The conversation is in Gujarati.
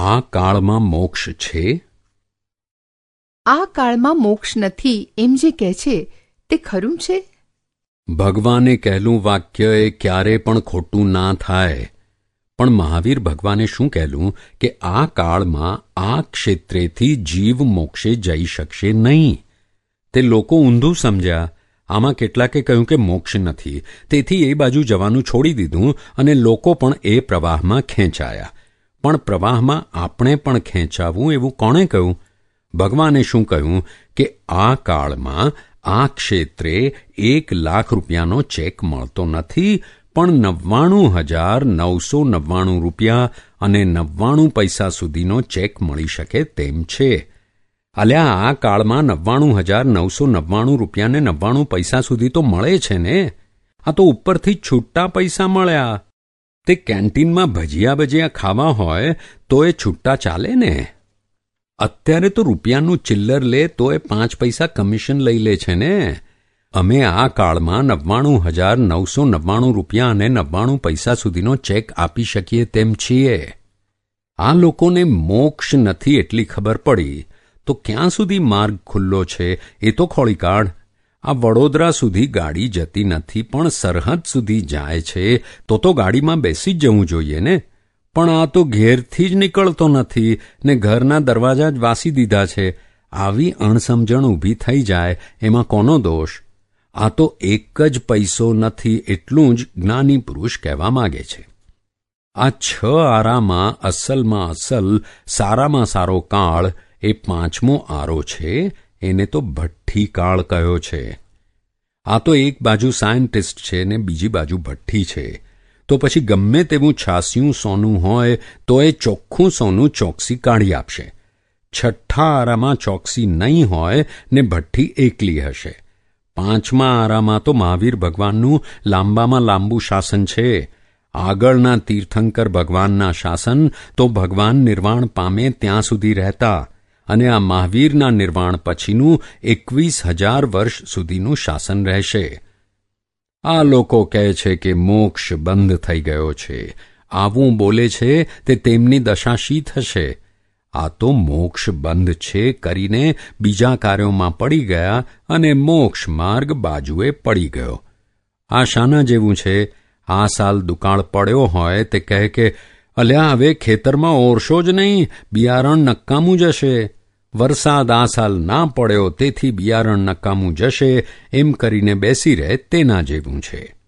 આ કાળમાં મોક્ષ છે? આ કાળમાં મોક્ષ નથી એમ જે કહે છે તે ખરું છે? ભગવાને કહેલું વાક્ય એ ક્યારે પણ ખોટું ના થાય. પણ મહાવીર ભગવાને શું કહેલું? કે આ કાળમાં આ ક્ષેત્રેથી જીવ મોક્ષે જઈ શકશે નહીં. તે લોકો ઊંધું સમજ્યા. આમાં કેટલાકે કહ્યું કે મોક્ષ નથી. તેથી એ બાજુ જવાનું છોડી દીધું અને લોકો પણ એ પ્રવાહમાં ખેંચાયા. પણ પ્રવાહમાં આપણે પણ ખેંચાવું એવું કોણે કહ્યું? ભગવાને શું કહ્યું કે આ કાળમાં આ ક્ષેત્રે એક લાખ રૂપિયાનો ચેક મળતો નથી, પણ નવ્વાણું હજાર નવસો નવ્વાણું રૂપિયા અને નવ્વાણું પૈસા સુધીનો ચેક મળી શકે તેમ છે. અલ્યા, આ કાળમાં નવ્વાણું હજાર નવસો નવ્વાણું રૂપિયાને નવ્વાણું પૈસા સુધી તો મળે છે ને? આ તો ઉપરથી છૂટા પૈસા મળ્યા. તે કેન્ટીનમાં ભજીયા ભજીયા ખાવા હોય, તો એ છૂટા ચાલે ને. અત્યારે તો રૂપિયાનું ચિલ્લર લે, તો એ પાંચ પૈસા કમિશન લઈ લે છે ને. અમે આ કાળમાં નવ્વાણું હજાર નવસો નવ્વાણું રૂપિયા અને નવ્વાણું પૈસા સુધીનો ચેક આપી શકીએ તેમ છીએ. આ લોકોને મોક્ષ નથી એટલી ખબર પડી. તો ક્યાં સુધી માર્ગ ખુલ્લો છે? એ તો ખોળી કાઢ આ વડોદરા સુધી ગાડી જતી નથી, પણ સરહદ સુધી જાય છે, તો તો ગાડીમાં બેસી જ જવું જોઈએ ને? પણ આ તો ઘેરથી જ નીકળતો નથી ને ઘરના દરવાજા જ વાસી દીધા છે. આવી અણસમજણ ઊભી થઈ જાય, એમાં કોનો દોષ? આ તો એક જ પૈસો નથી, એટલું જ જ્ઞાની પુરુષ કહેવા માગે છે. આ છ આરામાં અસલમાં અસલ, સારામાં સારો કાળ, એ પાંચમો આરો છે એને તો ભઠ્ઠી કાળ કહ્યો છે. આ તો એક બાજુ સાયન્ટિસ્ટ છે ને બીજી બાજુ ભઠ્ઠી છે. તો પછી ગમે તેવું છાસ્યું સોનું હોય, તો એ ચોખ્ખું સોનું ચોકસી કાઢી આપશે. છઠ્ઠા આરામાં ચોકસી નહીં હોય ને ભઠ્ઠી એકલી હશે. પાંચમા આરામાં તો મહાવીર ભગવાનનું લાંબામાં લાંબુ શાસન છે. આગળના તીર્થંકર ભગવાનના શાસન તો ભગવાન નિર્વાણ પામે ત્યાં સુધી રહેતા. અને આ મહાવીરના નિર્વાણ પછીનું એકવીસ હજાર વર્ષ સુધીનું શાસન રહેશે. આ લોકો કહે છે કે મોક્ષ બંધ થઈ ગયો છે. આવું બોલે છે તે તેમની દશા શી થશે. આ તો મોક્ષ બંધ છે કરીને બીજા કાર્યોમાં પડી ગયા અને મોક્ષ માર્ગ બાજુએ પડી ગયો. આ શાના જેવું છે. આ સાલ દુકાળ પડ્યો હોય તે કહે કે, અલ્યા, હવે ખેતરમાં ઓરશો જ નહીં, બિયારણ નક્કામું જશે. વરસાદ આ સાલ ના પડ્યો, તેથી બિયારણ નકામું જશે, એમ કરીને બેસી રહે તેના જેવું છે.